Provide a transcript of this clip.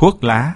thuốc lá.